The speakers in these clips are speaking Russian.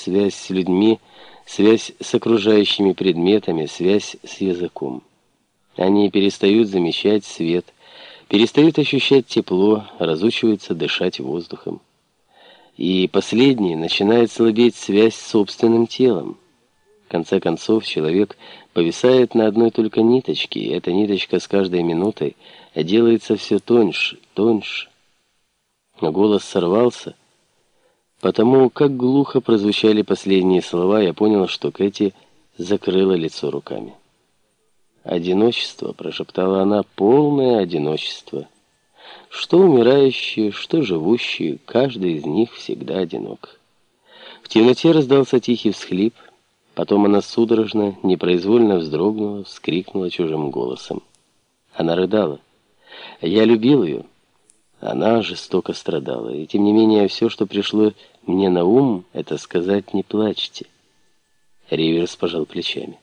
связь с людьми, связь с окружающими предметами, связь с языком. Они перестают замечать свет, перестают ощущать тепло, разучиваются дышать воздухом. И последний начинает слабеть связь с собственным телом. В конце концов, человек повисает на одной только ниточке, и эта ниточка с каждой минутой делается все тоньше, тоньше. Голос сорвался. Потому как глухо прозвучали последние слова, я понял, что Кэти закрыла лицо руками. «Одиночество», — прошептала она, — «полное одиночество». Что умирающие, что живущие, каждый из них всегда одинок. В темноте раздался тихий всхлип, потом она судорожно, непроизвольно вздрогнула, вскрикнула чужим голосом. Она рыдала. Я любил ее. Она жестоко страдала, и тем не менее все, что пришло мне на ум, это сказать «не плачьте». Риверс пожал плечами.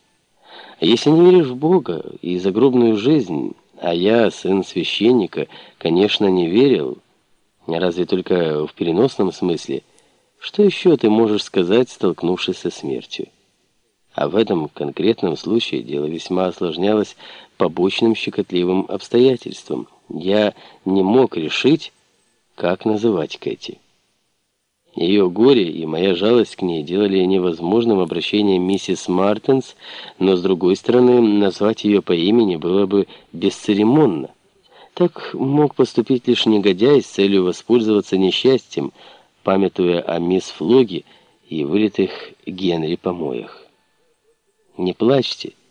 Если не веришь в Бога и загробную жизнь, а я, сын священника, конечно, не верил, разве только в переносном смысле, что еще ты можешь сказать, столкнувшись со смертью? А в этом конкретном случае дело весьма осложнялось побочным щекотливым обстоятельством. Я не мог решить, как называть Кэти. Ее горе и моя жалость к ней делали невозможным обращение миссис Мартинс, но, с другой стороны, назвать ее по имени было бы бесцеремонно. Так мог поступить лишь негодяй с целью воспользоваться несчастьем, памятуя о мисс Флоге и вылитых Генри помоях. «Не плачьте», —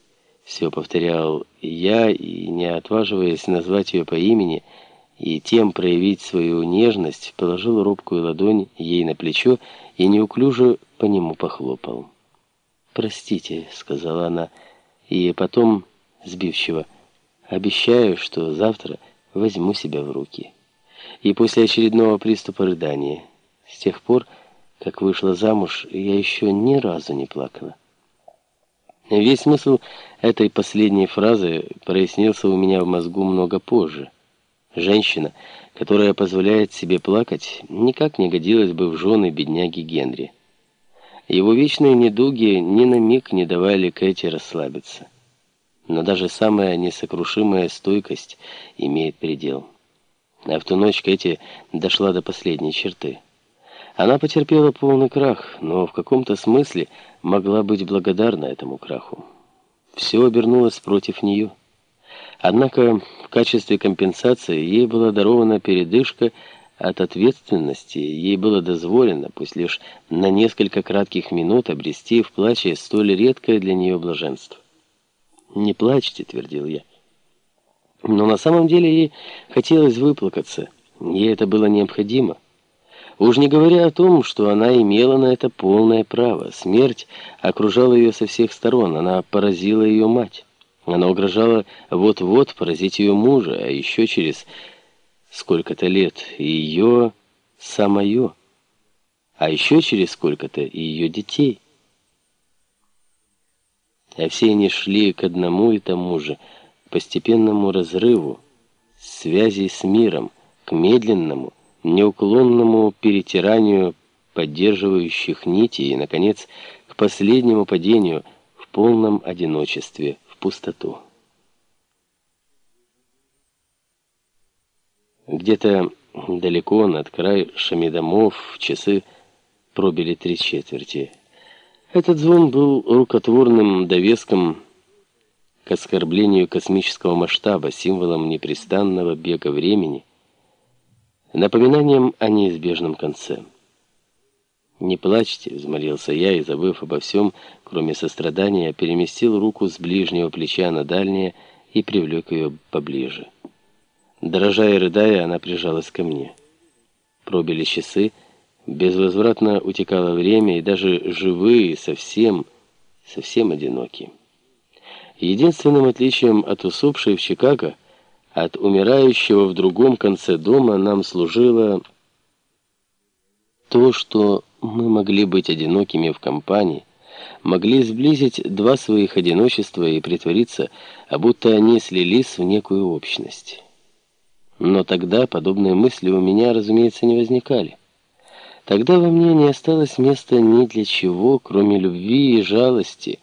все повторял я, и, не отваживаясь назвать ее по имени, — и тем проявить свою нежность, положил робкую ладонь ей на плечо и неуклюже по нему похлопал. «Простите», — сказала она, и потом, сбивчиво, «обещаю, что завтра возьму себя в руки». И после очередного приступа рыдания, с тех пор, как вышла замуж, я еще ни разу не плакала. Весь смысл этой последней фразы прояснился у меня в мозгу много позже. Женщина, которая позволяет себе плакать, никак не годилась бы в жены бедняги Генри. Его вечные недуги ни на миг не давали Кэти расслабиться. Но даже самая несокрушимая стойкость имеет предел. А в ту ночь Кэти дошла до последней черты. Она потерпела полный крах, но в каком-то смысле могла быть благодарна этому краху. Все обернулось против нее. Однако в качестве компенсации ей была дарована передышка от ответственности, ей было дозволено, пусть лишь на несколько кратких минут, обрести в плаче столь редкое для нее блаженство. «Не плачьте», — твердил я. Но на самом деле ей хотелось выплакаться, ей это было необходимо. Уж не говоря о том, что она имела на это полное право. Смерть окружала ее со всех сторон, она поразила ее мать. Она угрожала вот-вот поразить ее мужа, а еще через сколько-то лет ее самое, а еще через сколько-то и ее детей. А все они шли к одному и тому же, постепенному разрыву, связи с миром, к медленному, неуклонному перетиранию поддерживающих нитей и, наконец, к последнему падению в полном одиночестве пустоту. Где-то далеко над край шамидомов часы пробили три четверти. Этот звон был рукотворным довеском к оскорблению космического масштаба, символом непрестанного бега времени, напоминанием о неизбежном конце. «Не плачьте», — взмолился я, и, забыв обо всем, кроме сострадания, переместил руку с ближнего плеча на дальнее и привлек ее поближе. Дрожа и рыдая, она прижалась ко мне. Пробили часы, безвозвратно утекало время, и даже живые совсем, совсем одиноки. Единственным отличием от усопшей в Чикаго, от умирающего в другом конце дома, нам служило то, что мы могли быть одинокими в компании, могли сблизить два своих одиночества и притвориться, а будто они слились в некую общность. Но тогда подобные мысли у меня, разумеется, не возникали. Тогда во мне не осталось места ни для чего, кроме любви и жалости,